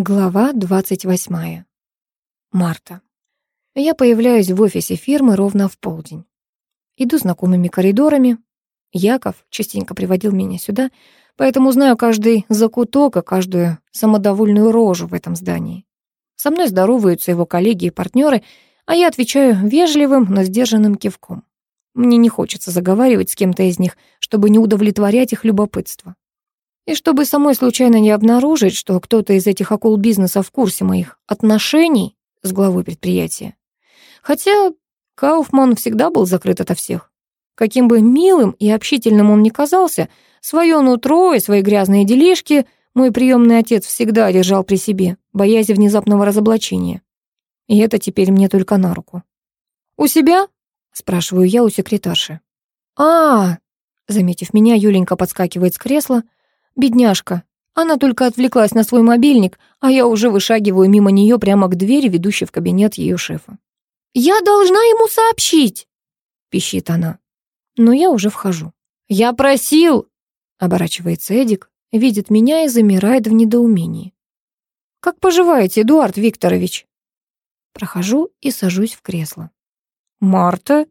Глава 28. Марта. Я появляюсь в офисе фирмы ровно в полдень. Иду знакомыми коридорами. Яков частенько приводил меня сюда, поэтому знаю каждый закуток и каждую самодовольную рожу в этом здании. Со мной здороваются его коллеги и партнеры, а я отвечаю вежливым, но сдержанным кивком. Мне не хочется заговаривать с кем-то из них, чтобы не удовлетворять их любопытство. И чтобы самой случайно не обнаружить, что кто-то из этих акул бизнеса в курсе моих отношений с главой предприятия. Хотя Кауфман всегда был закрыт ото всех. Каким бы милым и общительным он ни казался, свое нутро и свои грязные делишки мой приемный отец всегда держал при себе, боясь внезапного разоблачения. И это теперь мне только на руку. «У себя?» — спрашиваю я у секретарши. а, -а, -а Заметив меня, Юленька подскакивает с кресла — Бедняжка. Она только отвлеклась на свой мобильник, а я уже вышагиваю мимо нее прямо к двери, ведущей в кабинет ее шефа. «Я должна ему сообщить!» — пищит она. Но я уже вхожу. «Я просил!» — оборачивается Эдик, видит меня и замирает в недоумении. «Как поживаете, Эдуард Викторович?» Прохожу и сажусь в кресло. «Марта?»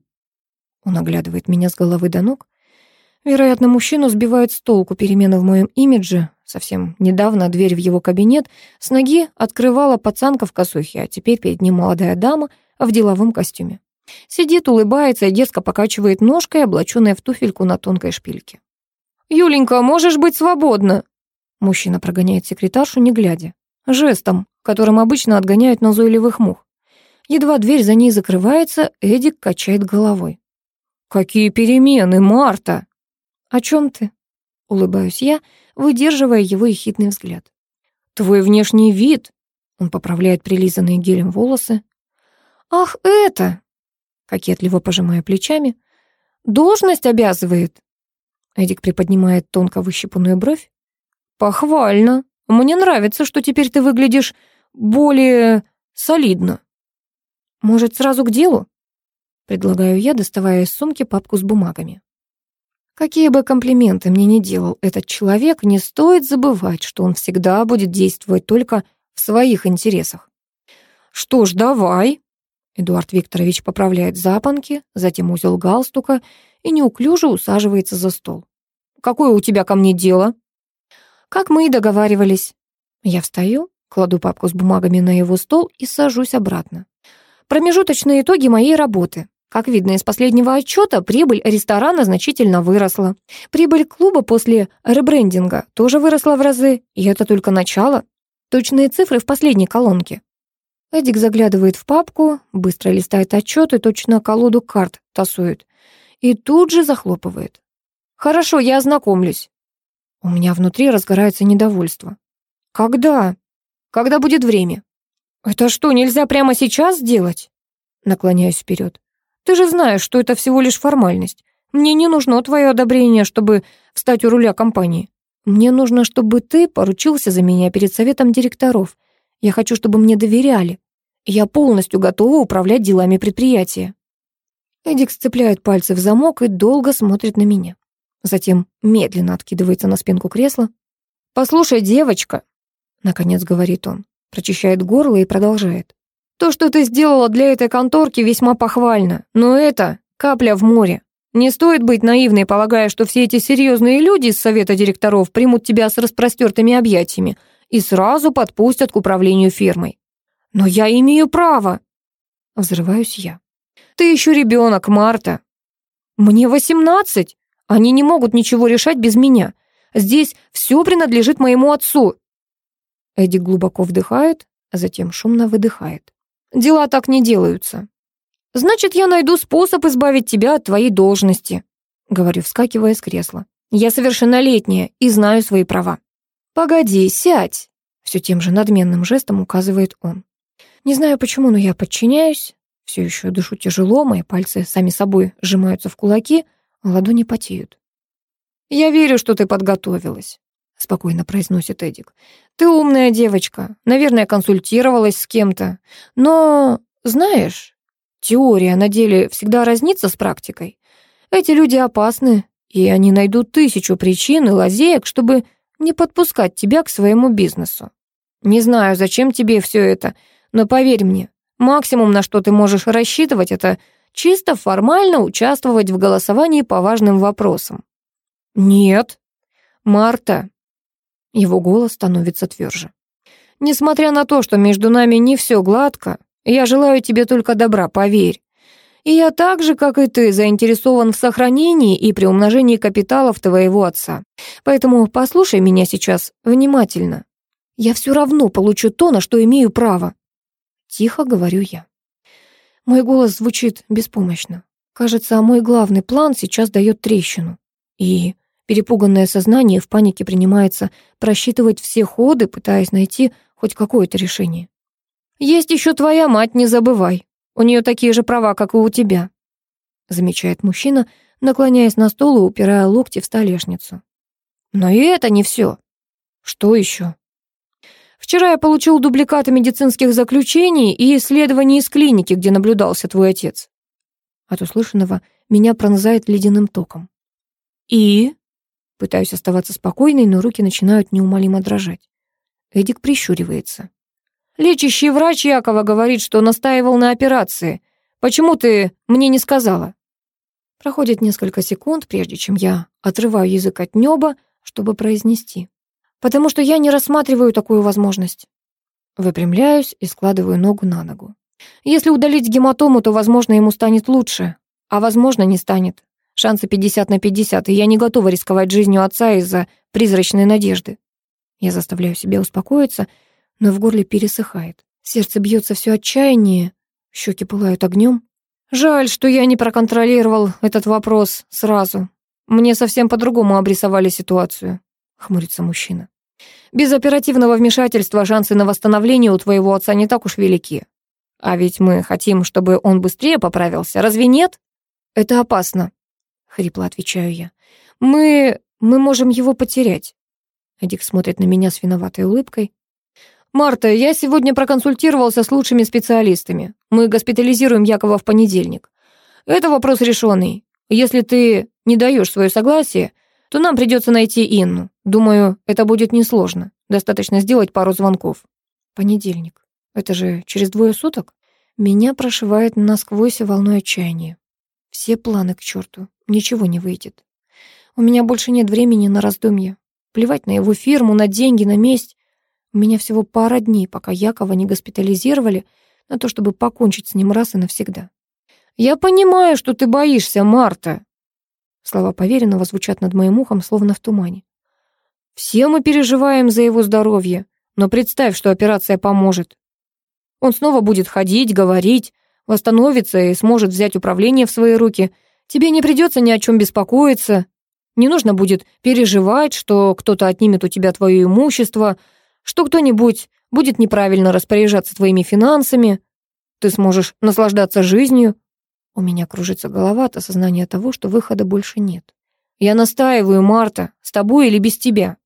Он оглядывает меня с головы до ног. Вероятно, мужчину сбивает с толку перемены в моем имидже. Совсем недавно дверь в его кабинет с ноги открывала пацанка в косухе, а теперь перед ним молодая дама в деловом костюме. Сидит, улыбается и дерзко покачивает ножкой, облаченная в туфельку на тонкой шпильке. «Юленька, можешь быть свободна!» Мужчина прогоняет секретаршу, не глядя. Жестом, которым обычно отгоняют назойливых мух. Едва дверь за ней закрывается, Эдик качает головой. «Какие перемены, Марта!» «О чем ты?» — улыбаюсь я, выдерживая его ехидный взгляд. «Твой внешний вид!» — он поправляет прилизанные гелем волосы. «Ах, это!» — кокетливо пожимая плечами. «Должность обязывает!» Эдик приподнимает тонко выщипанную бровь. «Похвально! Мне нравится, что теперь ты выглядишь более солидно». «Может, сразу к делу?» Предлагаю я, доставая из сумки папку с бумагами. Какие бы комплименты мне ни делал этот человек, не стоит забывать, что он всегда будет действовать только в своих интересах. «Что ж, давай!» Эдуард Викторович поправляет запонки, затем узел галстука и неуклюже усаживается за стол. «Какое у тебя ко мне дело?» «Как мы и договаривались». Я встаю, кладу папку с бумагами на его стол и сажусь обратно. Промежуточные итоги моей работы. Как видно из последнего отчета, прибыль ресторана значительно выросла. Прибыль клуба после ребрендинга тоже выросла в разы, и это только начало. Точные цифры в последней колонке. Эдик заглядывает в папку, быстро листает отчет и точно колоду карт тасует. И тут же захлопывает. «Хорошо, я ознакомлюсь». У меня внутри разгорается недовольство. «Когда? Когда будет время?» «Это что, нельзя прямо сейчас сделать?» Наклоняюсь вперед. Ты же знаешь, что это всего лишь формальность. Мне не нужно твое одобрение, чтобы встать у руля компании. Мне нужно, чтобы ты поручился за меня перед советом директоров. Я хочу, чтобы мне доверяли. Я полностью готова управлять делами предприятия». Эдик сцепляет пальцы в замок и долго смотрит на меня. Затем медленно откидывается на спинку кресла. «Послушай, девочка», — наконец говорит он, прочищает горло и продолжает. То, что ты сделала для этой конторки, весьма похвально, но это капля в море. Не стоит быть наивной, полагая, что все эти серьезные люди из совета директоров примут тебя с распростертыми объятиями и сразу подпустят к управлению фирмой. Но я имею право. Взрываюсь я. Ты еще ребенок, Марта. Мне восемнадцать. Они не могут ничего решать без меня. Здесь все принадлежит моему отцу. Эдик глубоко вдыхает, а затем шумно выдыхает. Дела так не делаются. Значит, я найду способ избавить тебя от твоей должности, говорю, вскакивая с кресла. Я совершеннолетняя и знаю свои права. Погоди, сядь, все тем же надменным жестом указывает он. Не знаю почему, но я подчиняюсь. Все еще дышу тяжело, мои пальцы сами собой сжимаются в кулаки, а ладони потеют. Я верю, что ты подготовилась. — спокойно произносит Эдик. «Ты умная девочка, наверное, консультировалась с кем-то. Но, знаешь, теория на деле всегда разнится с практикой. Эти люди опасны, и они найдут тысячу причин и лазеек, чтобы не подпускать тебя к своему бизнесу. Не знаю, зачем тебе все это, но поверь мне, максимум, на что ты можешь рассчитывать, это чисто формально участвовать в голосовании по важным вопросам. Нет. Марта. Его голос становится тверже. Несмотря на то, что между нами не все гладко, я желаю тебе только добра, поверь. И я так же, как и ты, заинтересован в сохранении и приумножении капиталов твоего отца. Поэтому послушай меня сейчас внимательно. Я все равно получу то, на что имею право. Тихо говорю я. Мой голос звучит беспомощно. Кажется, мой главный план сейчас дает трещину. И перепуганное сознание в панике принимается просчитывать все ходы, пытаясь найти хоть какое-то решение. «Есть еще твоя мать, не забывай. У нее такие же права, как и у тебя», замечает мужчина, наклоняясь на стол и упирая локти в столешницу. «Но и это не все. Что еще?» «Вчера я получил дубликаты медицинских заключений и исследований из клиники, где наблюдался твой отец». От услышанного меня пронзает ледяным током. «И?» Пытаюсь оставаться спокойной, но руки начинают неумолимо дрожать. Эдик прищуривается. Лечащий врач Якова говорит, что настаивал на операции. Почему ты мне не сказала?» Проходит несколько секунд, прежде чем я отрываю язык от неба, чтобы произнести. «Потому что я не рассматриваю такую возможность». Выпрямляюсь и складываю ногу на ногу. Если удалить гематому, то, возможно, ему станет лучше, а, возможно, не станет. Шансы 50 на 50, и я не готова рисковать жизнью отца из-за призрачной надежды. Я заставляю себя успокоиться но в горле пересыхает. Сердце бьется все отчаяннее, щеки пылают огнем. Жаль, что я не проконтролировал этот вопрос сразу. Мне совсем по-другому обрисовали ситуацию, хмурится мужчина. Без оперативного вмешательства шансы на восстановление у твоего отца не так уж велики. А ведь мы хотим, чтобы он быстрее поправился, разве нет? Это опасно, хрипло отвечаю я. Мы... мы можем его потерять. Эдик смотрит на меня с виноватой улыбкой. «Марта, я сегодня проконсультировался с лучшими специалистами. Мы госпитализируем Якова в понедельник. Это вопрос решенный. Если ты не даешь свое согласие, то нам придется найти Инну. Думаю, это будет несложно. Достаточно сделать пару звонков». «Понедельник. Это же через двое суток?» Меня прошивает насквозь волной отчаяния. Все планы к черту. Ничего не выйдет. У меня больше нет времени на раздумья. Плевать на его фирму, на деньги, на месть. У меня всего пара дней, пока Якова не госпитализировали, на то, чтобы покончить с ним раз и навсегда. «Я понимаю, что ты боишься, Марта!» Слова поверенного звучат над моим ухом, словно в тумане. «Все мы переживаем за его здоровье, но представь, что операция поможет. Он снова будет ходить, говорить, восстановится и сможет взять управление в свои руки. Тебе не придется ни о чем беспокоиться. Не нужно будет переживать, что кто-то отнимет у тебя твое имущество, что кто-нибудь будет неправильно распоряжаться твоими финансами, ты сможешь наслаждаться жизнью. У меня кружится голова от осознания того, что выхода больше нет. Я настаиваю, Марта, с тобой или без тебя.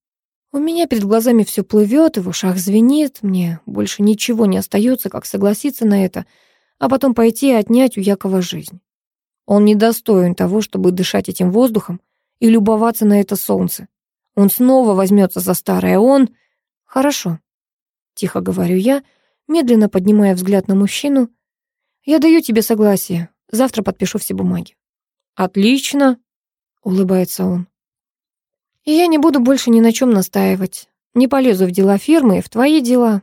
У меня перед глазами все плывет, и в ушах звенит, мне больше ничего не остается, как согласиться на это, а потом пойти и отнять у Якова жизнь. Он недостоин того, чтобы дышать этим воздухом и любоваться на это солнце. Он снова возьмется за старое, он... «Хорошо», — тихо говорю я, медленно поднимая взгляд на мужчину. «Я даю тебе согласие. Завтра подпишу все бумаги». «Отлично», — улыбается он. «И я не буду больше ни на чем настаивать. Не полезу в дела фирмы и в твои дела».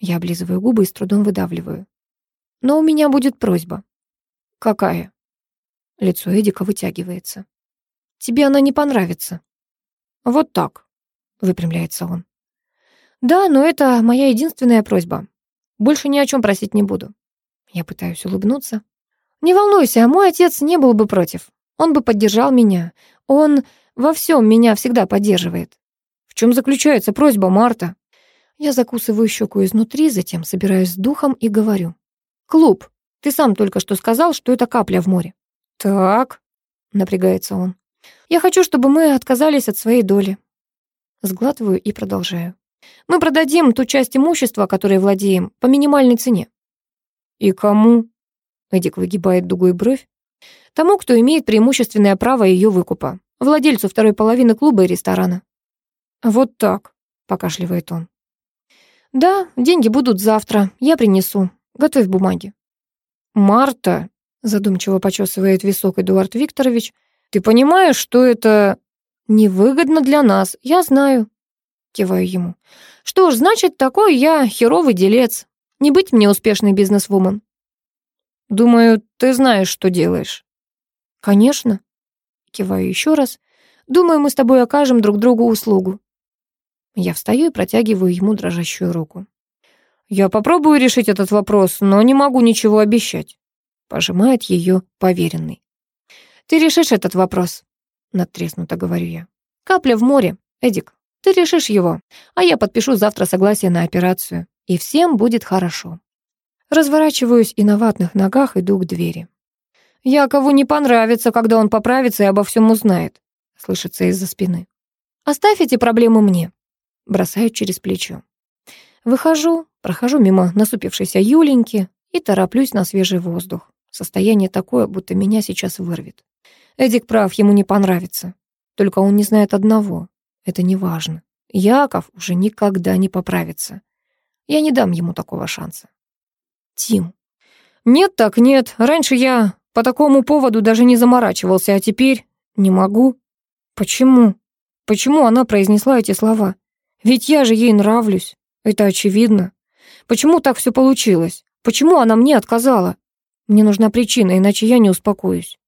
Я облизываю губы и с трудом выдавливаю. «Но у меня будет просьба». «Какая?» Лицо Эдика вытягивается. «Тебе она не понравится». «Вот так», — выпрямляется он. Да, но это моя единственная просьба. Больше ни о чем просить не буду. Я пытаюсь улыбнуться. Не волнуйся, мой отец не был бы против. Он бы поддержал меня. Он во всем меня всегда поддерживает. В чем заключается просьба, Марта? Я закусываю щеку изнутри, затем собираюсь с духом и говорю. Клуб. Ты сам только что сказал, что это капля в море. Так, напрягается он. Я хочу, чтобы мы отказались от своей доли. Сглатываю и продолжаю. Мы продадим ту часть имущества, которой владеем, по минимальной цене». «И кому?» Эдик выгибает дугой бровь. «Тому, кто имеет преимущественное право ее выкупа. Владельцу второй половины клуба и ресторана». «Вот так», — покашливает он. Да, деньги будут завтра, я принесу. Готовь бумаги. Марта, задумчиво почесывает висок Эдуард Викторович, ты понимаешь, что это невыгодно для нас, я знаю. Киваю ему. Что ж, значит, такой я херовый делец. Не быть мне успешной бизнесвумен. Думаю, ты знаешь, что делаешь. Конечно. Киваю еще раз. Думаю, мы с тобой окажем друг другу услугу. Я встаю и протягиваю ему дрожащую руку. Я попробую решить этот вопрос, но не могу ничего обещать. Пожимает ее поверенный. Ты решишь этот вопрос, надтреснуто говорю я. Капля в море, Эдик. Ты решишь его, а я подпишу завтра согласие на операцию, и всем будет хорошо. Разворачиваюсь и на ватных ногах иду к двери. Якову не понравится, когда он поправится и обо всем узнает, слышится из-за спины. Оставь эти проблемы мне. Бросаю через плечо. Выхожу, прохожу мимо насупившейся Юленьки и тороплюсь на свежий воздух. Состояние такое, будто меня сейчас вырвет. Эдик прав, ему не понравится. Только он не знает одного. Это не важно. Яков уже никогда не поправится. Я не дам ему такого шанса. Тим. Нет так нет. Раньше я по такому поводу даже не заморачивался, а теперь не могу. Почему? Почему она произнесла эти слова? Ведь я же ей нравлюсь. Это очевидно. Почему так все получилось? Почему она мне отказала? Мне нужна причина, иначе я не успокоюсь.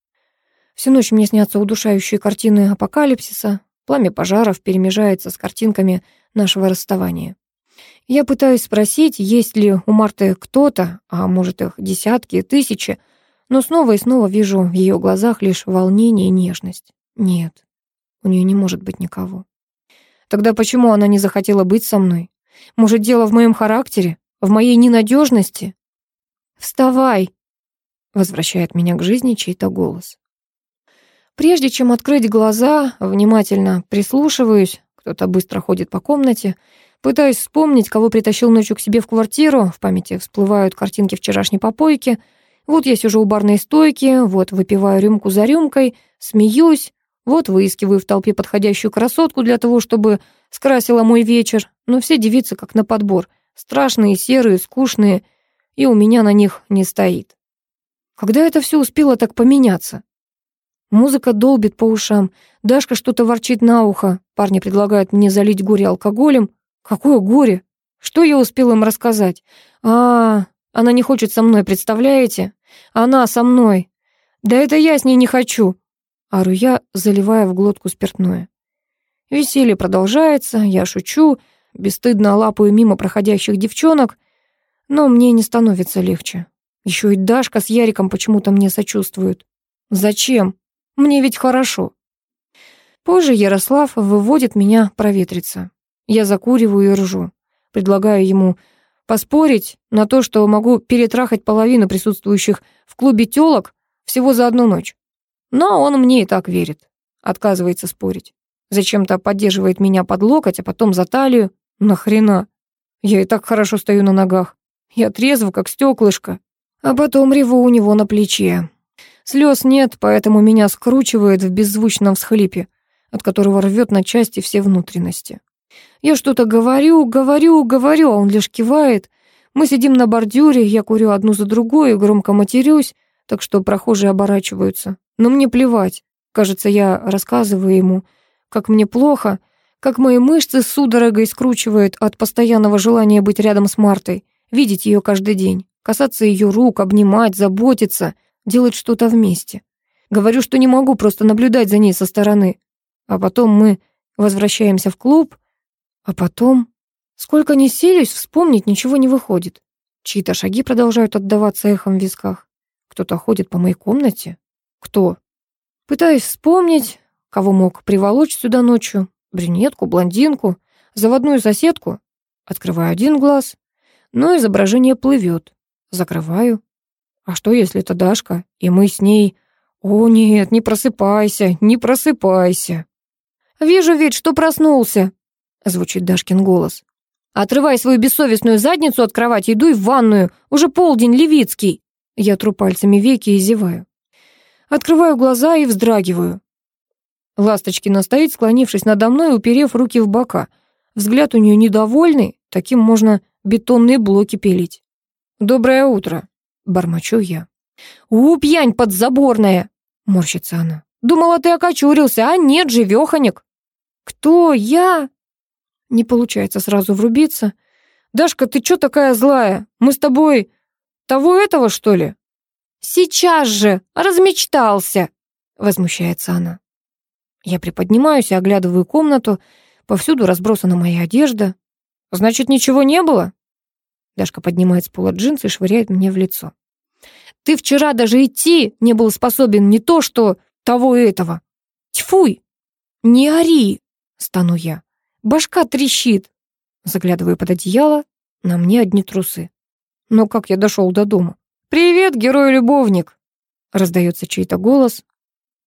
Всю ночь мне снятся удушающие картины апокалипсиса. Пламя пожаров перемежается с картинками нашего расставания. Я пытаюсь спросить, есть ли у Марты кто-то, а может их десятки, тысячи, но снова и снова вижу в ее глазах лишь волнение и нежность. Нет, у нее не может быть никого. Тогда почему она не захотела быть со мной? Может, дело в моем характере, в моей ненадежности? «Вставай!» — возвращает меня к жизни чей-то голос. Прежде чем открыть глаза, внимательно прислушиваюсь, кто-то быстро ходит по комнате, Пытаюсь вспомнить, кого притащил ночью к себе в квартиру. В памяти всплывают картинки вчерашней попойки. Вот я сижу у барной стойки, вот выпиваю рюмку за рюмкой, смеюсь, вот выискиваю в толпе подходящую красотку для того, чтобы скрасила мой вечер. Но все девицы как на подбор. Страшные, серые, скучные, и у меня на них не стоит. Когда это все успело так поменяться? Музыка долбит по ушам, Дашка что-то ворчит на ухо, парни предлагают мне залить горе алкоголем. Какое горе? Что я успел им рассказать? А, она не хочет со мной, представляете? Она со мной. Да это я с ней не хочу. Ару я, заливая в глотку спиртное. Веселье продолжается, я шучу, бесстыдно лапаю мимо проходящих девчонок, но мне не становится легче. Еще и Дашка с Яриком почему-то мне сочувствуют. Зачем? Мне ведь хорошо. Позже Ярослав выводит меня проветриться. Я закуриваю и ржу. Предлагаю ему поспорить на то, что могу перетрахать половину присутствующих в клубе тёлок всего за одну ночь. Но он мне и так верит. Отказывается спорить. Зачем-то поддерживает меня под локоть, а потом за талию. Нахрена? Я и так хорошо стою на ногах. Я трезв, как стеклышко. А потом реву у него на плече. Слез нет, поэтому меня скручивает в беззвучном всхлипе, от которого рвет на части все внутренности. Я что-то говорю, говорю, говорю, а он лишь кивает. Мы сидим на бордюре, я курю одну за другой и громко матерюсь, так что прохожие оборачиваются. Но мне плевать. Кажется, я рассказываю ему, как мне плохо, как мои мышцы судорогой скручивают от постоянного желания быть рядом с Мартой, видеть ее каждый день, касаться ее рук, обнимать, заботиться, делать что-то вместе. Говорю, что не могу просто наблюдать за ней со стороны. А потом мы возвращаемся в клуб, а потом... Сколько ни селюсь, вспомнить ничего не выходит. Чьи-то шаги продолжают отдаваться эхом в висках. Кто-то ходит по моей комнате. Кто? Пытаюсь вспомнить, кого мог приволочь сюда ночью. Брюнетку, блондинку, заводную соседку. Открываю один глаз, но изображение плывет. Закрываю. А что, если это Дашка, и мы с ней... О нет, не просыпайся, не просыпайся. Вижу ведь, что проснулся, звучит Дашкин голос. «Отрывай свою бессовестную задницу от кровати, иду в ванную. Уже полдень, Левицкий!» Я тру пальцами веки и зеваю. Открываю глаза и вздрагиваю. Ласточкина стоит, склонившись надо мной, уперев руки в бока. Взгляд у нее недовольный, таким можно бетонные блоки пилить. «Доброе утро», — бормочу я. «У, пьянь подзаборная!» — морщится она. «Думала, ты окочурился, а нет, живёхонек». «Кто? Я?» Не получается сразу врубиться. «Дашка, ты чё такая злая? Мы с тобой того этого, что ли?» «Сейчас же! Размечтался!» — возмущается она. Я приподнимаюсь и оглядываю комнату. Повсюду разбросана моя одежда. «Значит, ничего не было?» Дашка поднимает с пола джинсы и швыряет мне в лицо. «Ты вчера даже идти не был способен не то, что того и этого. Тьфуй! Не ори!» — стану я. «Башка трещит!» Заглядываю под одеяло, на мне одни трусы. Но как я дошел до дома? «Привет, герой-любовник!» Раздается чей-то голос.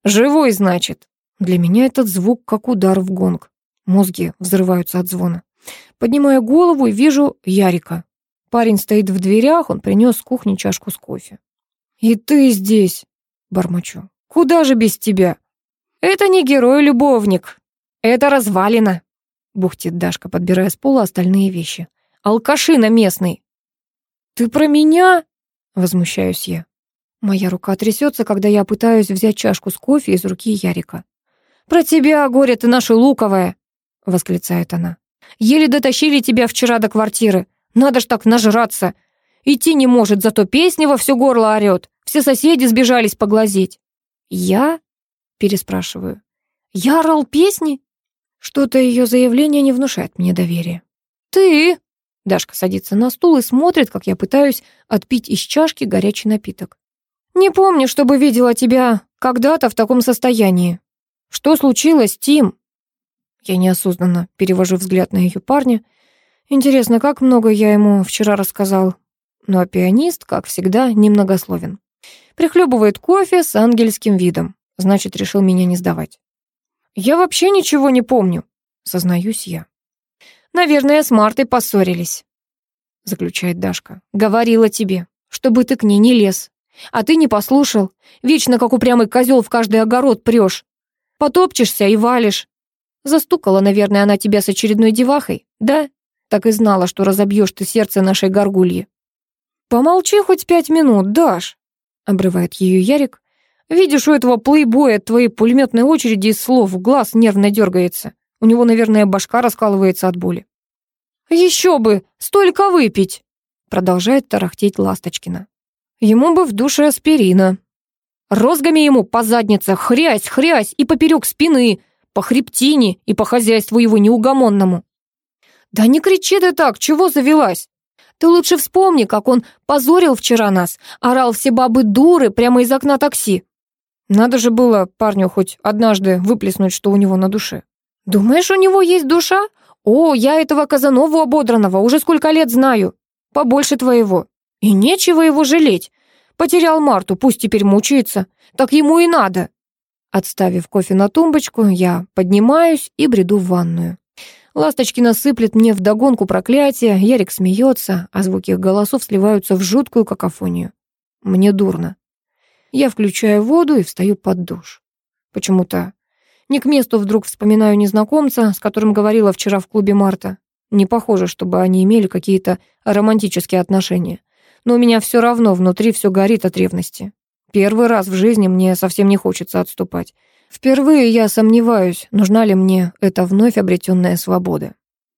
«Живой, значит!» Для меня этот звук как удар в гонг. Мозги взрываются от звона. Поднимаю голову и вижу Ярика. Парень стоит в дверях, он принес с кухни чашку с кофе. «И ты здесь!» — бормочу. «Куда же без тебя?» «Это не герой-любовник, это развалина!» — бухтит Дашка, подбирая с пола остальные вещи. «Алкашина местный!» «Ты про меня?» — возмущаюсь я. Моя рука трясется, когда я пытаюсь взять чашку с кофе из руки Ярика. «Про тебя, горе ты наша луковая!» — восклицает она. «Еле дотащили тебя вчера до квартиры. Надо ж так нажраться. Идти не может, зато песни во все горло орёт. Все соседи сбежались поглазеть». «Я?» — переспрашиваю. «Я орал песни?» Что-то ее заявление не внушает мне доверия. «Ты?» Дашка садится на стул и смотрит, как я пытаюсь отпить из чашки горячий напиток. «Не помню, чтобы видела тебя когда-то в таком состоянии. Что случилось, Тим?» Я неосознанно перевожу взгляд на ее парня. Интересно, как много я ему вчера рассказал. Но пианист, как всегда, немногословен. Прихлебывает кофе с ангельским видом. Значит, решил меня не сдавать. «Я вообще ничего не помню», — сознаюсь я. «Наверное, с Мартой поссорились», — заключает Дашка. «Говорила тебе, чтобы ты к ней не лез. А ты не послушал. Вечно, как упрямый козел, в каждый огород прешь. Потопчешься и валишь. Застукала, наверное, она тебя с очередной девахой, да? Так и знала, что разобьешь ты сердце нашей горгульи». «Помолчи хоть пять минут, Даш», — обрывает ее Ярик. «Видишь, у этого плейбоя твоей пулеметной очереди из слов глаз нервно дергается. У него, наверное, башка раскалывается от боли. «Еще бы! Столько выпить!» Продолжает тарахтеть Ласточкина. Ему бы в душе аспирина. Розгами ему по заднице, хрясь, хрясь и поперек спины, по хребтине и по хозяйству его неугомонному. «Да не кричи ты так, чего завелась? Ты лучше вспомни, как он позорил вчера нас, орал все бабы дуры прямо из окна такси. Надо же было парню хоть однажды выплеснуть, что у него на душе. «Думаешь, у него есть душа? О, я этого Казанову ободранного уже сколько лет знаю. Побольше твоего. И нечего его жалеть. Потерял Марту, пусть теперь мучается. Так ему и надо». Отставив кофе на тумбочку, я поднимаюсь и бреду в ванную. Ласточкина сыплет мне вдогонку проклятия, Ярик смеется, а звуки их голосов сливаются в жуткую какофонию. Мне дурно. Я включаю воду и встаю под душ. Почему-то не к месту вдруг вспоминаю незнакомца, с которым говорила вчера в клубе Марта. Не похоже, чтобы они имели какие-то романтические отношения. Но у меня все равно внутри все горит от ревности. Первый раз в жизни мне совсем не хочется отступать. Впервые я сомневаюсь, нужна ли мне эта вновь обретенная свобода.